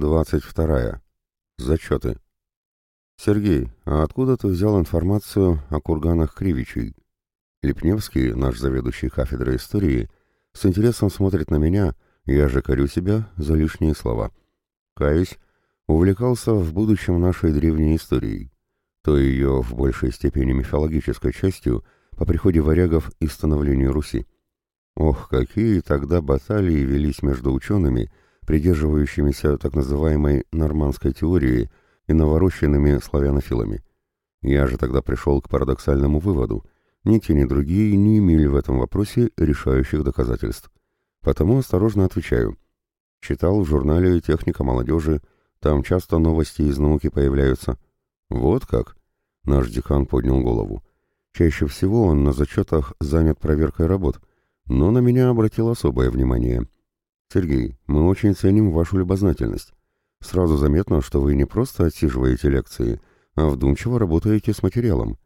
двадцать вторая. Зачеты. Сергей, а откуда ты взял информацию о курганах Кривичей? Лепневский, наш заведующий кафедрой истории, с интересом смотрит на меня, я же корю себя за лишние слова. Каюсь, увлекался в будущем нашей древней историей, то ее в большей степени мифологической частью по приходе варягов и становлению Руси. Ох, какие тогда баталии велись между учеными, придерживающимися так называемой нормандской теории и наворощенными славянофилами. Я же тогда пришел к парадоксальному выводу. Ни те, ни другие не имели в этом вопросе решающих доказательств. Потому осторожно отвечаю. Читал в журнале «Техника молодежи», там часто новости из науки появляются. Вот как? Наш декан поднял голову. Чаще всего он на зачетах занят проверкой работ, но на меня обратил особое внимание. «Сергей, мы очень ценим вашу любознательность. Сразу заметно, что вы не просто отсиживаете лекции, а вдумчиво работаете с материалом.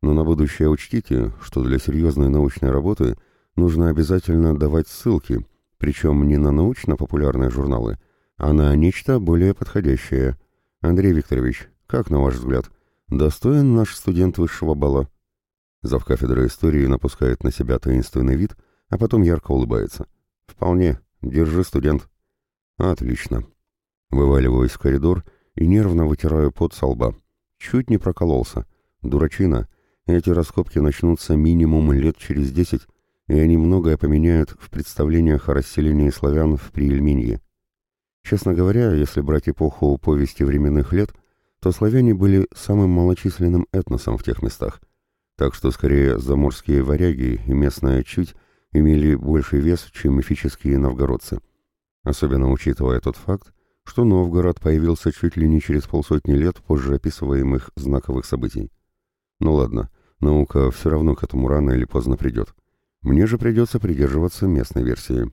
Но на будущее учтите, что для серьезной научной работы нужно обязательно давать ссылки, причем не на научно-популярные журналы, а на нечто более подходящее. Андрей Викторович, как на ваш взгляд, достоин наш студент высшего балла?» Завкафедра истории напускает на себя таинственный вид, а потом ярко улыбается. «Вполне. Держи, студент». «Отлично». Вываливаюсь в коридор и нервно вытираю пот со лба. Чуть не прокололся. Дурачина. Эти раскопки начнутся минимум лет через десять, и они многое поменяют в представлениях о расселении славян в Приельминье. Честно говоря, если брать эпоху повести временных лет, то славяне были самым малочисленным этносом в тех местах. Так что скорее заморские варяги и местная чуть имели больший вес, чем мифические новгородцы. Особенно учитывая тот факт, что Новгород появился чуть ли не через полсотни лет позже описываемых знаковых событий. Ну ладно, наука все равно к этому рано или поздно придет. Мне же придется придерживаться местной версии.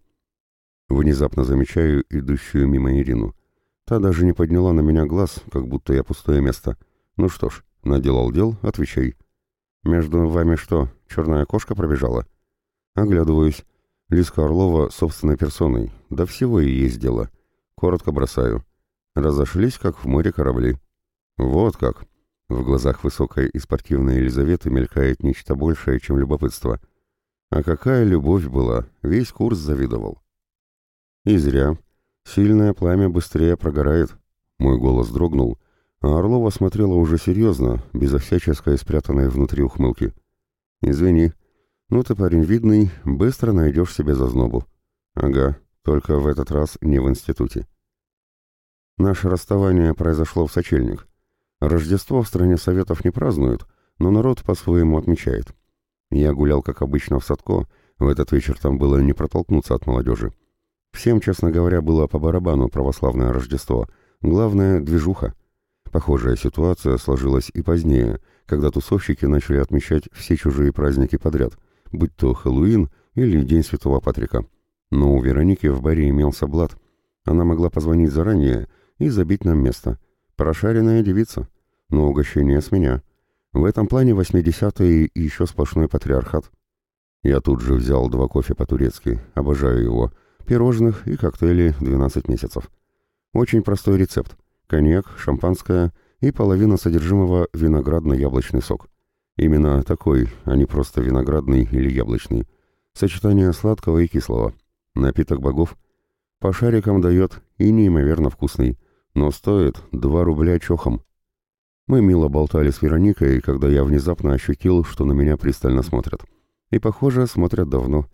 Внезапно замечаю идущую мимо Ирину. Та даже не подняла на меня глаз, как будто я пустое место. Ну что ж, наделал дел, отвечай. Между вами что, черная кошка пробежала? Оглядываюсь. Лиска Орлова собственной персоной. Да всего и есть дело. Коротко бросаю. Разошлись, как в море корабли. Вот как. В глазах высокой и спортивной Елизаветы мелькает нечто большее, чем любопытство. А какая любовь была, весь курс завидовал. И зря. Сильное пламя быстрее прогорает. Мой голос дрогнул, а Орлова смотрела уже серьезно, безо всяческой спрятанной внутри ухмылки. «Извини. Ну ты парень видный, быстро найдешь себе зазнобу». «Ага, только в этот раз не в институте». Наше расставание произошло в сочельник. Рождество в стране Советов не празднуют, но народ по-своему отмечает. Я гулял, как обычно, в Садко, в этот вечер там было не протолкнуться от молодежи. Всем, честно говоря, было по барабану православное Рождество. Главное — движуха. Похожая ситуация сложилась и позднее, когда тусовщики начали отмечать все чужие праздники подряд, будь то Хэллоуин или День Святого Патрика. Но у Вероники в баре имелся блат. Она могла позвонить заранее и забить нам место. Прошаренная девица. Но угощение с меня. В этом плане 80-е и еще сплошной патриархат. Я тут же взял два кофе по-турецки, обожаю его — пирожных и коктейли 12 месяцев. Очень простой рецепт. Коньяк, шампанское и половина содержимого виноградно-яблочный сок. Именно такой, а не просто виноградный или яблочный. Сочетание сладкого и кислого. Напиток богов. По шарикам дает и неимоверно вкусный, но стоит 2 рубля чохом. Мы мило болтали с Вероникой, когда я внезапно ощутил, что на меня пристально смотрят. И, похоже, смотрят давно.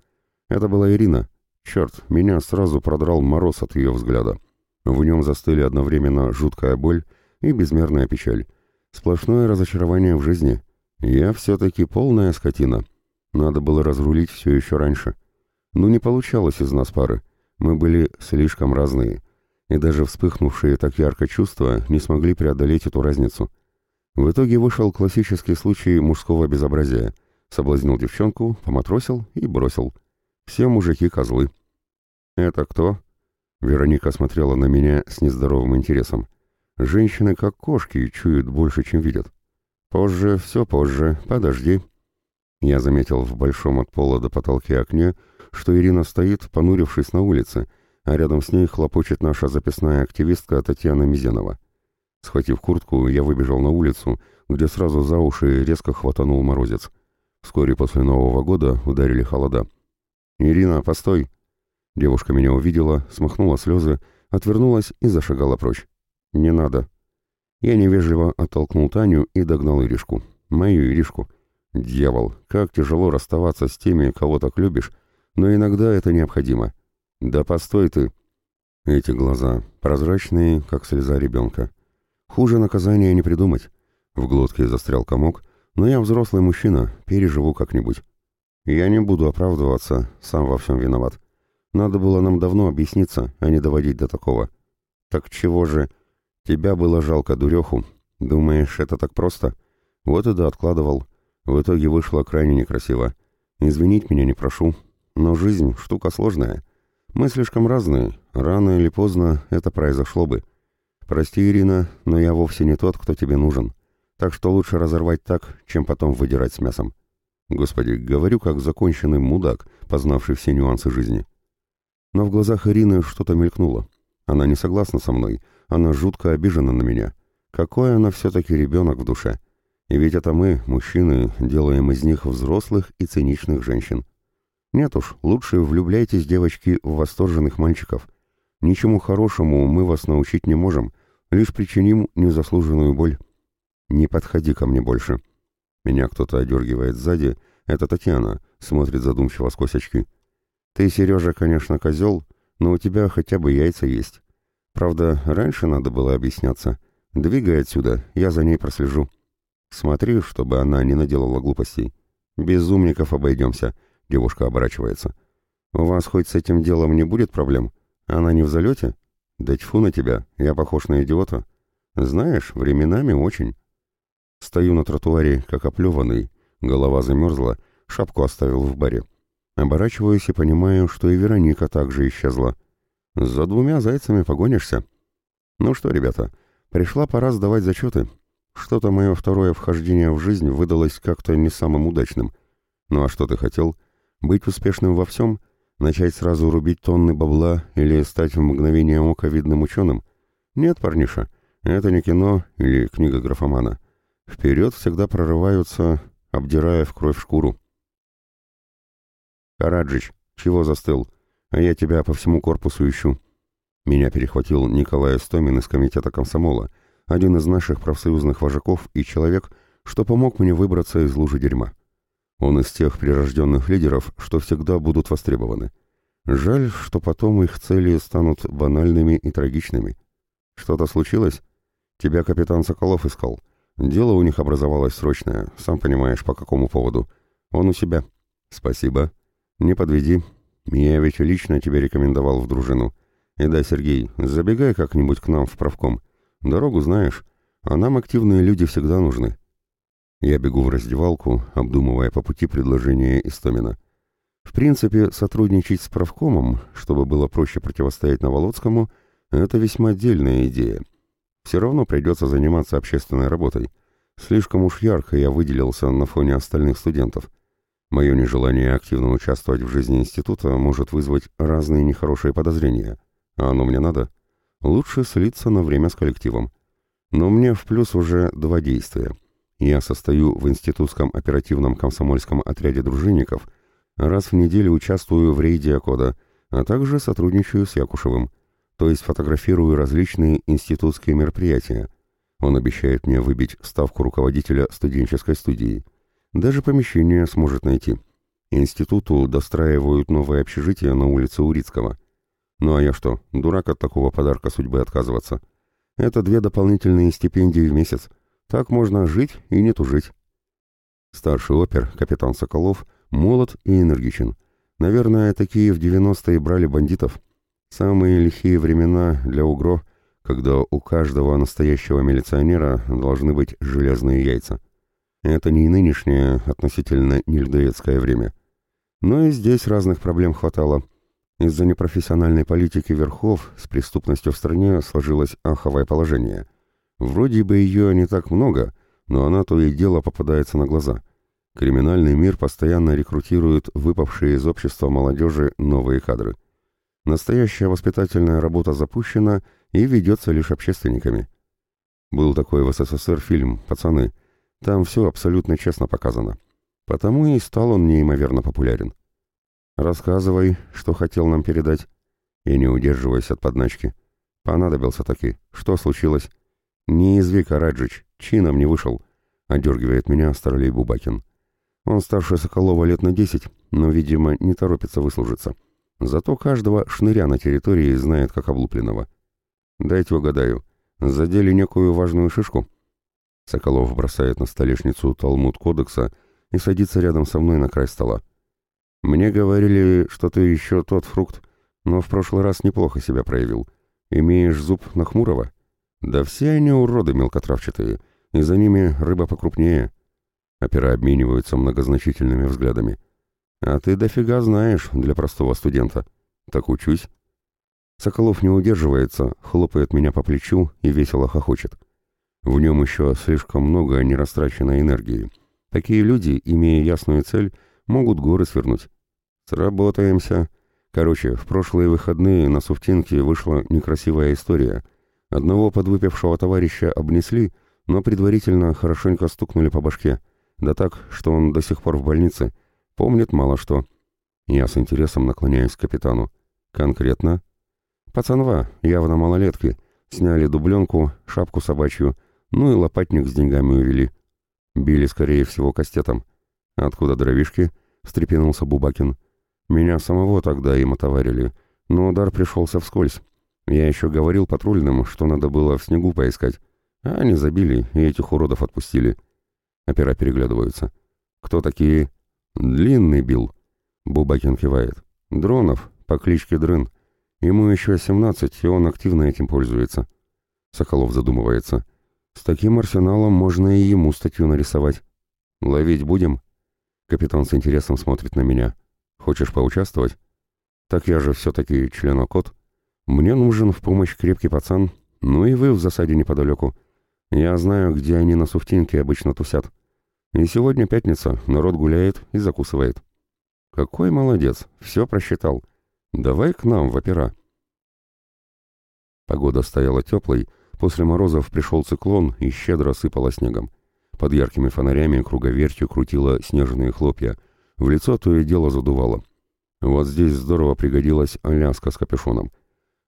Это была Ирина, Черт, меня сразу продрал мороз от ее взгляда. В нем застыли одновременно жуткая боль и безмерная печаль. Сплошное разочарование в жизни. Я все-таки полная скотина. Надо было разрулить все еще раньше. Но не получалось из нас пары. Мы были слишком разные. И даже вспыхнувшие так ярко чувства не смогли преодолеть эту разницу. В итоге вышел классический случай мужского безобразия. Соблазнил девчонку, поматросил и бросил. Все мужики козлы. «Это кто?» Вероника смотрела на меня с нездоровым интересом. «Женщины, как кошки, чуют больше, чем видят». «Позже, все позже, подожди». Я заметил в большом от пола до потолки окне, что Ирина стоит, понурившись на улице, а рядом с ней хлопочет наша записная активистка Татьяна Мизенова. Схватив куртку, я выбежал на улицу, где сразу за уши резко хватанул морозец. Вскоре после Нового года ударили холода. «Ирина, постой!» Девушка меня увидела, смахнула слезы, отвернулась и зашагала прочь. «Не надо». Я невежливо оттолкнул Таню и догнал Иришку. Мою Иришку. Дьявол, как тяжело расставаться с теми, кого так любишь, но иногда это необходимо. Да постой ты. Эти глаза, прозрачные, как слеза ребенка. Хуже наказания не придумать. В глотке застрял комок, но я взрослый мужчина, переживу как-нибудь. Я не буду оправдываться, сам во всем виноват. Надо было нам давно объясниться, а не доводить до такого. Так чего же? Тебя было жалко, дуреху. Думаешь, это так просто? Вот и да откладывал. В итоге вышло крайне некрасиво. Извинить меня не прошу. Но жизнь — штука сложная. Мы слишком разные. Рано или поздно это произошло бы. Прости, Ирина, но я вовсе не тот, кто тебе нужен. Так что лучше разорвать так, чем потом выдирать с мясом. Господи, говорю как законченный мудак, познавший все нюансы жизни. Но в глазах Ирины что-то мелькнуло. Она не согласна со мной, она жутко обижена на меня. Какой она все-таки ребенок в душе. И ведь это мы, мужчины, делаем из них взрослых и циничных женщин. Нет уж, лучше влюбляйтесь, девочки, в восторженных мальчиков. Ничему хорошему мы вас научить не можем, лишь причиним незаслуженную боль. Не подходи ко мне больше. Меня кто-то одергивает сзади. Это Татьяна, смотрит задумчиво сквозь очки. Ты, Сережа, конечно, козел, но у тебя хотя бы яйца есть. Правда, раньше надо было объясняться. Двигай отсюда, я за ней прослежу. Смотри, чтобы она не наделала глупостей. Без умников обойдемся, девушка оборачивается. У вас хоть с этим делом не будет проблем? Она не в залете? Да тьфу на тебя, я похож на идиота. Знаешь, временами очень. Стою на тротуаре, как оплеванный, голова замерзла, шапку оставил в баре. Оборачиваюсь и понимаю, что и Вероника также исчезла. За двумя зайцами погонишься. Ну что, ребята, пришла пора сдавать зачеты. Что-то мое второе вхождение в жизнь выдалось как-то не самым удачным. Ну а что ты хотел? Быть успешным во всем? Начать сразу рубить тонны бабла или стать в мгновение ока видным ученым? Нет, парниша, это не кино или книга графомана. Вперед всегда прорываются, обдирая в кровь шкуру. «Караджич, чего застыл? А я тебя по всему корпусу ищу». Меня перехватил Николай Стомин из комитета комсомола, один из наших профсоюзных вожаков и человек, что помог мне выбраться из лужи дерьма. Он из тех прирожденных лидеров, что всегда будут востребованы. Жаль, что потом их цели станут банальными и трагичными. Что-то случилось? Тебя капитан Соколов искал. Дело у них образовалось срочное, сам понимаешь, по какому поводу. Он у себя. Спасибо. «Не подведи. Я ведь лично тебя рекомендовал в дружину. И да, Сергей, забегай как-нибудь к нам в правком. Дорогу знаешь, а нам активные люди всегда нужны». Я бегу в раздевалку, обдумывая по пути предложение Истомина. В принципе, сотрудничать с правкомом, чтобы было проще противостоять Новолоцкому, это весьма отдельная идея. Все равно придется заниматься общественной работой. Слишком уж ярко я выделился на фоне остальных студентов. Мое нежелание активно участвовать в жизни института может вызвать разные нехорошие подозрения. А оно мне надо? Лучше слиться на время с коллективом. Но мне в плюс уже два действия. Я состою в институтском оперативном комсомольском отряде дружинников, раз в неделю участвую в рейде Акода, а также сотрудничаю с Якушевым, то есть фотографирую различные институтские мероприятия. Он обещает мне выбить ставку руководителя студенческой студии. Даже помещение сможет найти. Институту достраивают новое общежитие на улице Урицкого. Ну а я что, дурак от такого подарка судьбы отказываться? Это две дополнительные стипендии в месяц. Так можно жить и не тужить. Старший опер, капитан Соколов, молод и энергичен. Наверное, такие в 90-е брали бандитов. Самые лихие времена для УГРО, когда у каждого настоящего милиционера должны быть железные яйца. Это не нынешнее, относительно нельдоедское время. Но и здесь разных проблем хватало. Из-за непрофессиональной политики верхов с преступностью в стране сложилось аховое положение. Вроде бы ее не так много, но она то и дело попадается на глаза. Криминальный мир постоянно рекрутирует выпавшие из общества молодежи новые кадры. Настоящая воспитательная работа запущена и ведется лишь общественниками. Был такой в СССР фильм «Пацаны». Там все абсолютно честно показано. Потому и стал он неимоверно популярен. «Рассказывай, что хотел нам передать». И не удерживаясь от подначки. «Понадобился таки. Что случилось?» «Не изви, Караджич. Чином не вышел», — одергивает меня Старлей Бубакин. Он старше Соколова лет на десять, но, видимо, не торопится выслужиться. Зато каждого шныря на территории знает как облупленного. «Дайте угадаю. Задели некую важную шишку?» Соколов бросает на столешницу Талмуд Кодекса и садится рядом со мной на край стола. «Мне говорили, что ты еще тот фрукт, но в прошлый раз неплохо себя проявил. Имеешь зуб на Хмурого?» «Да все они уроды мелкотравчатые, и за ними рыба покрупнее». Опера обмениваются многозначительными взглядами. «А ты дофига знаешь для простого студента. Так учусь». Соколов не удерживается, хлопает меня по плечу и весело хохочет. В нем еще слишком много нерастраченной энергии. Такие люди, имея ясную цель, могут горы свернуть. Сработаемся. Короче, в прошлые выходные на Суфтинке вышла некрасивая история. Одного подвыпившего товарища обнесли, но предварительно хорошенько стукнули по башке. Да так, что он до сих пор в больнице. Помнит мало что. Я с интересом наклоняюсь к капитану. Конкретно? Пацанва, явно малолетки. Сняли дубленку, шапку собачью, ну и лопатник с деньгами увели. Били, скорее всего, кастетом. «Откуда дровишки?» — встрепенулся Бубакин. «Меня самого тогда им отоварили, но удар пришелся вскользь. Я еще говорил патрульным, что надо было в снегу поискать. А они забили и этих уродов отпустили». Опера переглядываются. «Кто такие?» «Длинный бил». Бубакин кивает. «Дронов, по кличке Дрын. Ему еще семнадцать, и он активно этим пользуется». Соколов задумывается. С таким арсеналом можно и ему статью нарисовать. Ловить будем? Капитан с интересом смотрит на меня. Хочешь поучаствовать? Так я же все-таки членокот. Мне нужен в помощь крепкий пацан, ну и вы в засаде неподалеку. Я знаю, где они на суфтинке обычно тусят. И сегодня пятница, народ гуляет и закусывает. Какой молодец, все просчитал. Давай к нам в опера. Погода стояла теплой, После морозов пришел циклон и щедро сыпало снегом. Под яркими фонарями круговертью крутило снежные хлопья. В лицо то и дело задувало. Вот здесь здорово пригодилась аляска с капюшоном.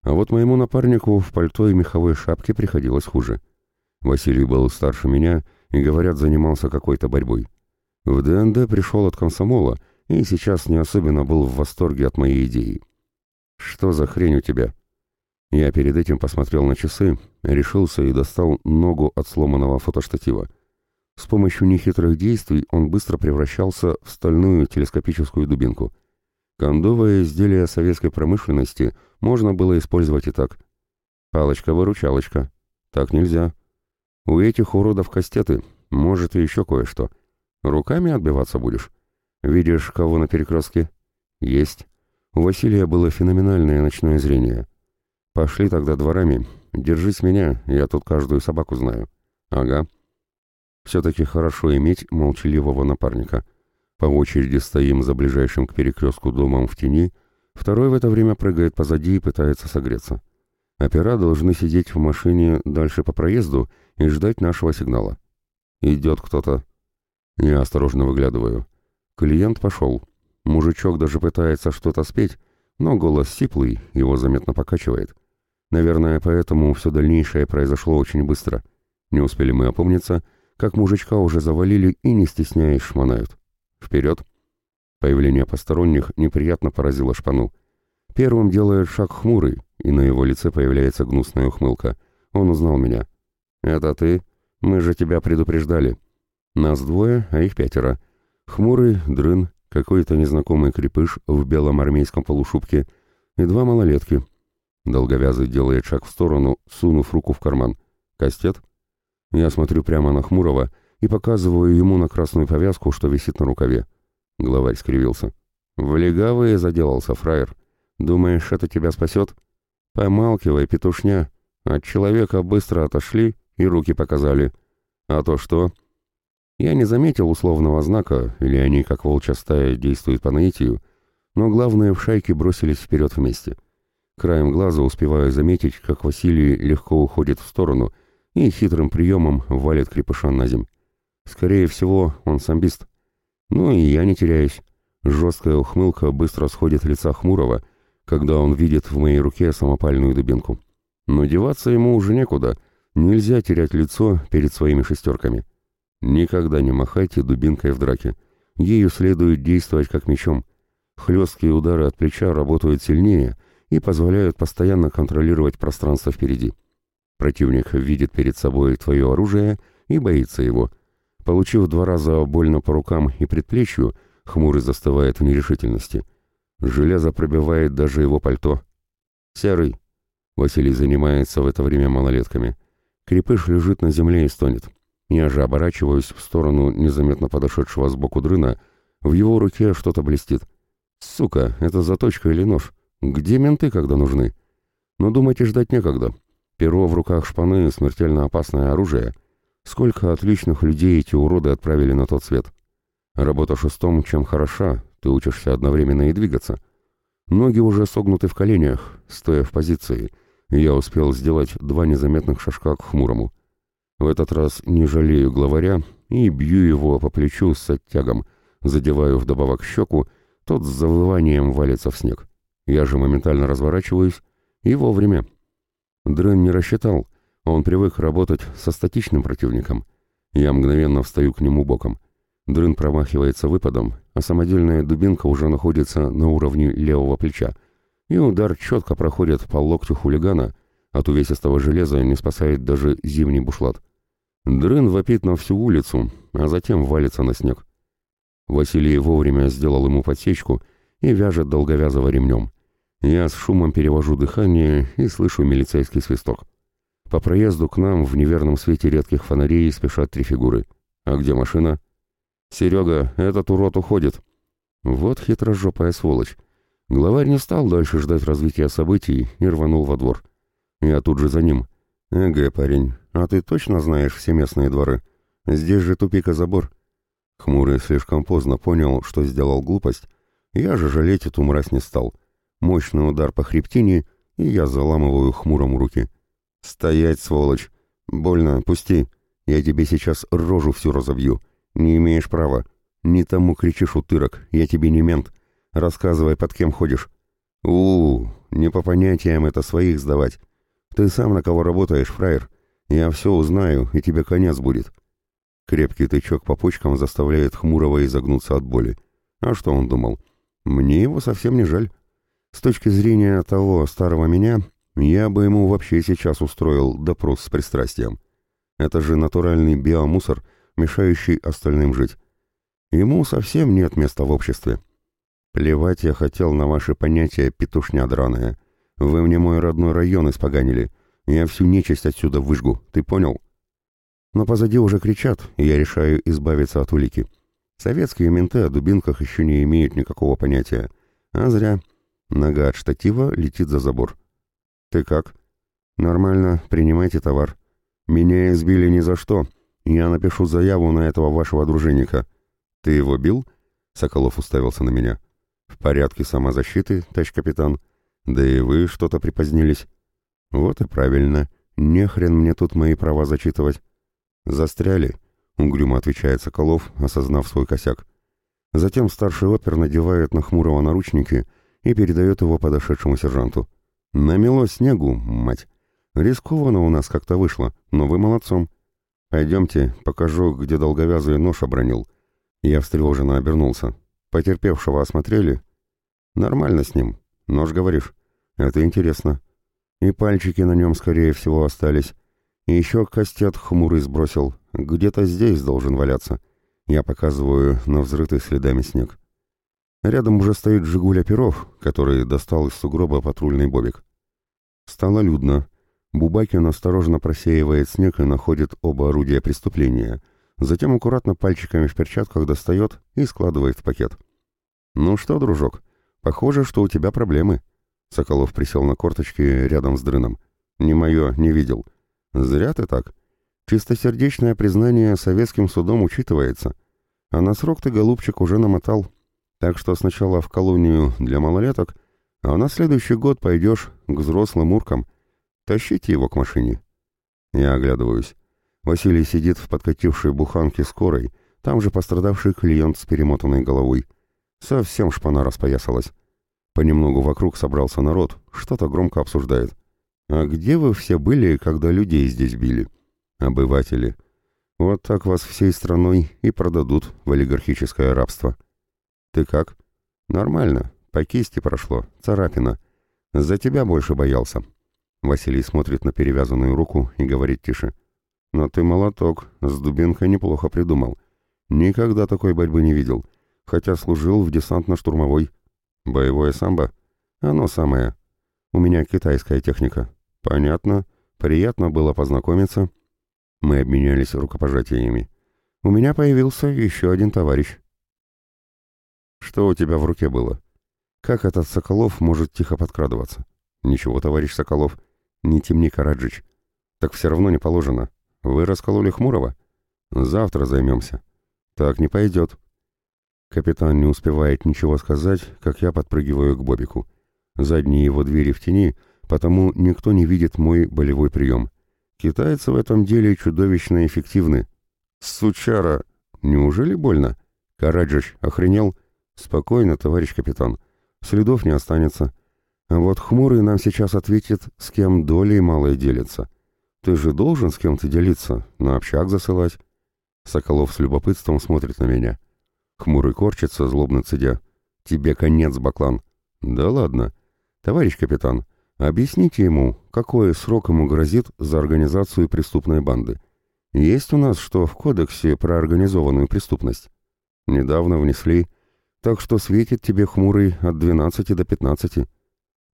А вот моему напарнику в пальто и меховой шапке приходилось хуже. Василий был старше меня и, говорят, занимался какой-то борьбой. В ДНД пришел от комсомола и сейчас не особенно был в восторге от моей идеи. «Что за хрень у тебя?» Я перед этим посмотрел на часы, решился и достал ногу от сломанного фотоштатива. С помощью нехитрых действий он быстро превращался в стальную телескопическую дубинку. Кондовое изделие советской промышленности можно было использовать и так. Палочка-выручалочка. Так нельзя. У этих уродов кастеты, может и еще кое-что. Руками отбиваться будешь? Видишь, кого на перекрестке? Есть. У Василия было феноменальное ночное зрение. «Пошли тогда дворами. Держись меня, я тут каждую собаку знаю». «Ага». «Все-таки хорошо иметь молчаливого напарника. По очереди стоим за ближайшим к перекрестку домом в тени, второй в это время прыгает позади и пытается согреться. Опера должны сидеть в машине дальше по проезду и ждать нашего сигнала. Идет кто-то. Я осторожно выглядываю. Клиент пошел. Мужичок даже пытается что-то спеть, но голос сиплый, его заметно покачивает. Наверное, поэтому все дальнейшее произошло очень быстро. Не успели мы опомниться, как мужичка уже завалили и, не стесняясь, шмонают. Вперед! Появление посторонних неприятно поразило шпану. Первым делает шаг хмурый, и на его лице появляется гнусная ухмылка. Он узнал меня. «Это ты? Мы же тебя предупреждали. Нас двое, а их пятеро. Хмурый, дрын, какой-то незнакомый крепыш в белом армейском полушубке и два малолетки, Долговязый делает шаг в сторону, сунув руку в карман. «Кастет?» Я смотрю прямо на Хмурого и показываю ему на красную повязку, что висит на рукаве. Главарь скривился. «В легавые заделался, фраер. Думаешь, это тебя спасет?» «Помалкивай, петушня. От человека быстро отошли и руки показали. А то что?» Я не заметил условного знака, или они, как волчья стая, действуют по наитию, но главные в шайке бросились вперед вместе — Краем глаза успеваю заметить, как Василий легко уходит в сторону и хитрым приемом валит крепыша на земь. Скорее всего, он самбист. Ну и я не теряюсь. Жесткая ухмылка быстро сходит лица Хмурого, когда он видит в моей руке самопальную дубинку. Но деваться ему уже некуда. Нельзя терять лицо перед своими шестерками. Никогда не махайте дубинкой в драке. Ею следует действовать как мечом. Хлесткие удары от плеча работают сильнее и позволяют постоянно контролировать пространство впереди. Противник видит перед собой твое оружие и боится его. Получив два раза больно по рукам и предплечью, хмурый застывает в нерешительности. Железо пробивает даже его пальто. «Серый!» Василий занимается в это время малолетками. Крепыш лежит на земле и стонет. Я же оборачиваюсь в сторону незаметно подошедшего сбоку дрына. В его руке что-то блестит. Сука, это заточка или нож? Где менты, когда нужны? Но думать и ждать некогда. Перо в руках шпаны — смертельно опасное оружие. Сколько отличных людей эти уроды отправили на тот свет. Работа шестом чем хороша, ты учишься одновременно и двигаться. Ноги уже согнуты в коленях, стоя в позиции. Я успел сделать два незаметных шажка к хмурому. В этот раз не жалею главаря и бью его по плечу с оттягом, задеваю вдобавок щеку, тот с завыванием валится в снег. Я же моментально разворачиваюсь и вовремя. Дрен не рассчитал, он привык работать со статичным противником. Я мгновенно встаю к нему боком. Дрын промахивается выпадом, а самодельная дубинка уже находится на уровне левого плеча, и удар четко проходит по локтю хулигана, от увесистого железа не спасает даже зимний бушлат. Дрын вопит на всю улицу, а затем валится на снег. Василий вовремя сделал ему подсечку и вяжет долговязого ремнем. Я с шумом перевожу дыхание и слышу милицейский свисток. По проезду к нам в неверном свете редких фонарей спешат три фигуры. А где машина? «Серега, этот урод уходит». Вот хитрожопая сволочь. Главарь не стал дальше ждать развития событий и рванул во двор. Я тут же за ним. «Эгэ, парень, а ты точно знаешь все местные дворы? Здесь же тупик и забор». Хмурый слишком поздно понял, что сделал глупость. Я же жалеть эту мразь не стал. Мощный удар по хребтине, и я заламываю хмурому руки. «Стоять, сволочь! Больно, пусти! Я тебе сейчас рожу всю разобью!» «Не имеешь права. Не тому кричишь, утырок. Я тебе не мент. Рассказывай, под кем ходишь». У, -у, не по понятиям это своих сдавать. Ты сам на кого работаешь, фраер. Я все узнаю, и тебе конец будет». Крепкий тычок по почкам заставляет Хмурого изогнуться от боли. А что он думал? Мне его совсем не жаль. С точки зрения того старого меня, я бы ему вообще сейчас устроил допрос с пристрастием. Это же натуральный биомусор, мешающий остальным жить. Ему совсем нет места в обществе. Плевать я хотел на ваши понятия, петушня драная. Вы мне мой родной район испоганили. Я всю нечисть отсюда выжгу, ты понял? Но позади уже кричат, и я решаю избавиться от улики. Советские менты о дубинках еще не имеют никакого понятия. А зря. Нога от штатива летит за забор. Ты как? Нормально, принимайте товар. Меня избили ни за что, «Я напишу заяву на этого вашего дружинника». «Ты его бил?» Соколов уставился на меня. «В порядке самозащиты, товарищ капитан. Да и вы что-то припозднились». «Вот и правильно. Не хрен мне тут мои права зачитывать». «Застряли», — угрюмо отвечает Соколов, осознав свой косяк. Затем старший опер надевает на Хмурого наручники и передает его подошедшему сержанту. «Намело снегу, мать. Рискованно у нас как-то вышло, но вы молодцом. «Пойдемте, покажу, где долговязый нож обронил». Я встревоженно обернулся. «Потерпевшего осмотрели?» «Нормально с ним. Нож, говоришь?» «Это интересно. И пальчики на нем, скорее всего, остались. И еще костет хмурый сбросил. Где-то здесь должен валяться». Я показываю на взрытый следами снег. Рядом уже стоит «Жигуля» Перов, который достал из сугроба патрульный бобик. Стало людно. Бубакин осторожно просеивает снег и находит оба орудия преступления, затем аккуратно пальчиками в перчатках достает и складывает в пакет. «Ну что, дружок, похоже, что у тебя проблемы». Соколов присел на корточки рядом с дрыном. «Не мое, не видел». «Зря ты так. Чистосердечное признание советским судом учитывается. А на срок ты, голубчик, уже намотал. Так что сначала в колонию для малолеток, А на следующий год пойдешь к взрослым уркам. Тащите его к машине. Я оглядываюсь. Василий сидит в подкатившей буханке скорой, там же пострадавший клиент с перемотанной головой. Совсем шпана распоясалась. Понемногу вокруг собрался народ, что-то громко обсуждает. «А где вы все были, когда людей здесь били?» «Обыватели. Вот так вас всей страной и продадут в олигархическое рабство». «Ты как?» «Нормально. По кисти прошло. Царапина. За тебя больше боялся». Василий смотрит на перевязанную руку и говорит тише. «Но ты молоток. С дубинкой неплохо придумал. Никогда такой борьбы не видел. Хотя служил в десантно-штурмовой. Боевое самбо? Оно самое. У меня китайская техника. Понятно. Приятно было познакомиться. Мы обменялись рукопожатиями. У меня появился еще один товарищ. Что у тебя в руке было? Как этот Соколов может тихо подкрадываться? Ничего, товарищ Соколов, не темни, Караджич. Так все равно не положено. Вы раскололи Хмурого? Завтра займемся. Так не пойдет. Капитан не успевает ничего сказать, как я подпрыгиваю к Бобику. Задние его двери в тени, потому никто не видит мой болевой прием. Китайцы в этом деле чудовищно эффективны. Сучара! Неужели больно? Караджич, охренел? Спокойно, товарищ капитан. Следов не останется. А вот хмурый нам сейчас ответит, с кем долей малой делится. Ты же должен с кем-то делиться, на общак засылать. Соколов с любопытством смотрит на меня. Хмурый корчится, злобно цедя. «Тебе конец, Баклан». «Да ладно. Товарищ капитан, объясните ему, какой срок ему грозит за организацию преступной банды. Есть у нас что в кодексе про организованную преступность? Недавно внесли, так что светит тебе хмурый от 12 до 15».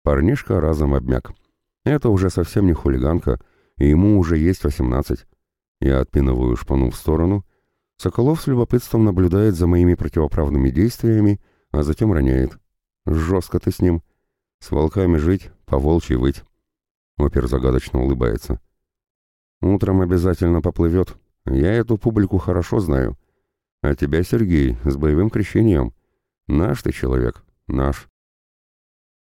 Парнишка разом обмяк. Это уже совсем не хулиганка, и ему уже есть 18. Я отпинываю шпану в сторону — Соколов с любопытством наблюдает за моими противоправными действиями, а затем роняет. «Жестко ты с ним. С волками жить, по волчьи выть». Опер загадочно улыбается. «Утром обязательно поплывет. Я эту публику хорошо знаю. А тебя, Сергей, с боевым крещением. Наш ты человек, наш».